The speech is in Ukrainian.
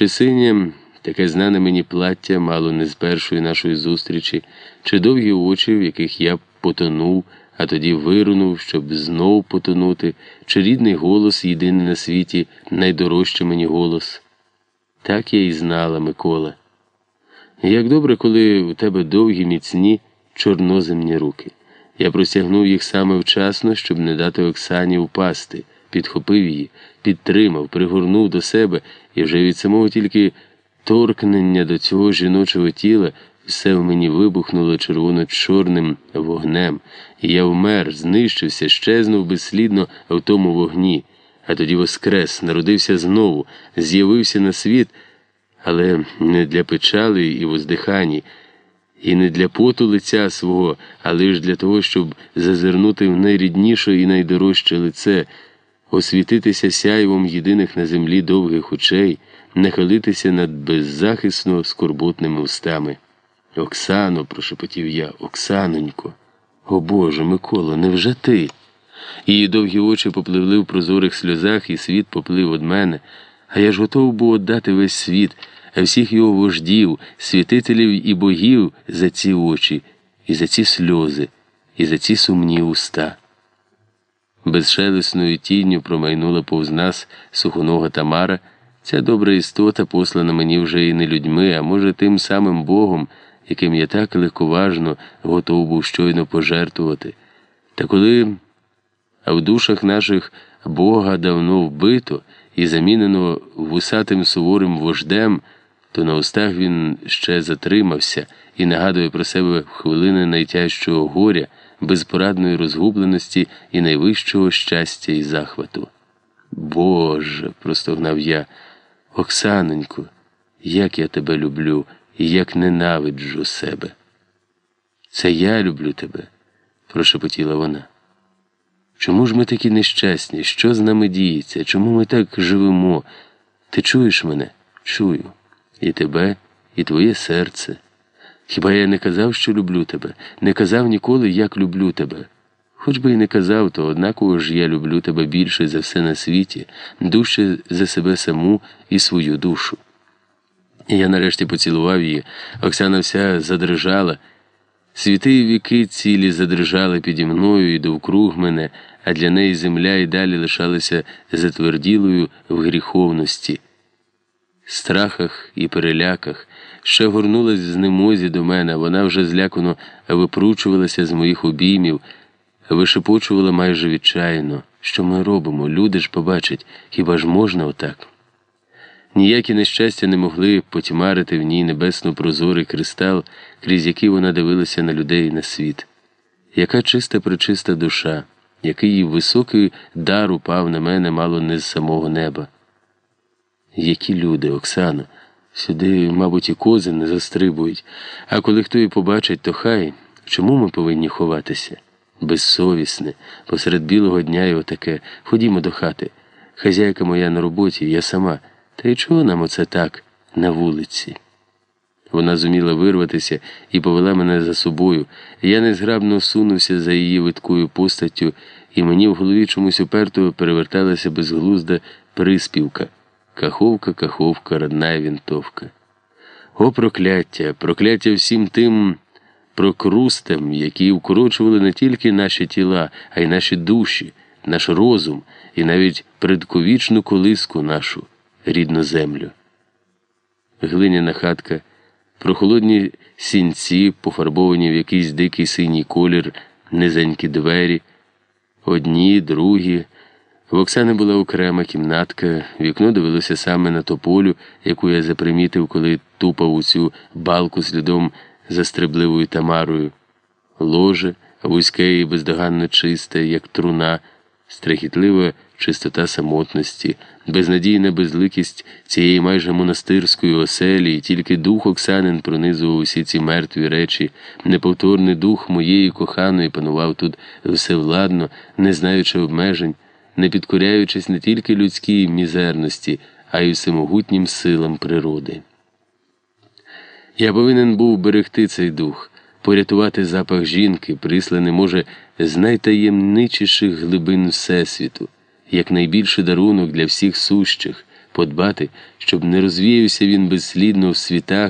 чи синє таке знане мені плаття, мало не з першої нашої зустрічі, чи довгі очі, в яких я потонув, а тоді вирунув, щоб знов потонути, чи рідний голос, єдиний на світі, найдорожчий мені голос. Так я і знала, Микола. Як добре, коли у тебе довгі, міцні, чорноземні руки. Я простягнув їх саме вчасно, щоб не дати Оксані впасти, підхопив її, підтримав, пригорнув до себе і вже від самого тільки торкнення до цього жіночого тіла все в мені вибухнуло червоно-чорним вогнем, і я вмер, знищився, щезнув безслідно в тому вогні, а тоді воскрес, народився знову, з'явився на світ, але не для печали і воздихані. І не для поту лиця свого, а лише для того, щоб зазирнути в найрідніше і найдорожче лице, освітитися сяйвом єдиних на землі довгих очей, нахилитися над беззахисно скорботними устами. Оксано, прошепотів я, Оксанонько, о Боже, Микола, невже ти? Її довгі очі попливли в прозорих сльозах, і світ поплив од мене, а я ж готов був отдати весь світ всіх його вождів, святителів і богів за ці очі, і за ці сльози, і за ці сумні уста. Безшелесною тінню промайнула повз нас сухонога Тамара, ця добра істота, послана мені вже і не людьми, а може, тим самим Богом, яким я так легковажно готов був щойно пожертвувати. Та коли а в душах наших Бога давно вбито і замінено вусатим суворим вождем то на устах він ще затримався і нагадує про себе хвилини найтяжчого горя, безпорадної розгубленості і найвищого щастя і захвату. Боже, простогнав я, Оксанонько, як я тебе люблю і як ненавиджу себе. Це я люблю тебе, прошепотіла вона. Чому ж ми такі нещасні? Що з нами діється? Чому ми так живемо? Ти чуєш мене? Чую і тебе, і твоє серце. Хіба я не казав, що люблю тебе, не казав ніколи, як люблю тебе. Хоч би і не казав, то однаково ж я люблю тебе більше за все на світі, дужче за себе саму і свою душу. І я нарешті поцілував її, Оксана вся задрижала. Світи і віки цілі задрижали піді мною і довкруг мене, а для неї земля і далі лишалася затверділою в гріховності страхах і переляках, ще горнулась з немозі до мене, вона вже злякано випручувалася з моїх обіймів, вишепочувала майже відчайно. Що ми робимо? Люди ж побачать, хіба ж можна отак? Ніякі нещастя не могли потьмарити в ній небесно прозорий кристал, крізь який вона дивилася на людей і на світ. Яка чиста причиста душа, який високий дар упав на мене мало не з самого неба. Які люди, Оксано, сюди, мабуть, і кози не застрибують, а коли хто і побачить, то хай чому ми повинні ховатися? Безсовісне, посеред білого дня і отаке. Ходімо до хати. Хазяйка моя на роботі, я сама. Та й чого нам оце так на вулиці? Вона зуміла вирватися і повела мене за собою. Я незграбно сунувся за її видкою постаттю, і мені в голові чомусь уперто переверталася безглузда приспівка. Каховка, каховка, родная винтовка. О, прокляття, прокляття всім тим прокрустам, які вкорочували не тільки наші тіла, а й наші душі, наш розум і навіть предковічну колиску нашу рідну землю. Глиняна хатка, прохолодні сінці, пофарбовані в якийсь дикий синій колір, низенькі двері, одні, другі. В Оксани була окрема кімнатка, вікно дивилося саме на тополю, яку я запримітив, коли тупав у цю балку слідом за стрибливою тамарою. Ложе, вузьке і бездоганно чисте, як труна, страхітлива чистота самотності, безнадійна безликість цієї майже монастирської оселі, і тільки дух Оксанин пронизував усі ці мертві речі, неповторний дух моєї коханої панував тут всевладно, не знаючи обмежень не підкоряючись не тільки людській мізерності, а й всемогутнім силам природи. Я повинен був берегти цей дух, порятувати запах жінки, присланий, може, з найтаємничіших глибин Всесвіту, як найбільший дарунок для всіх сущих, подбати, щоб не розвіявся він безслідно в світах.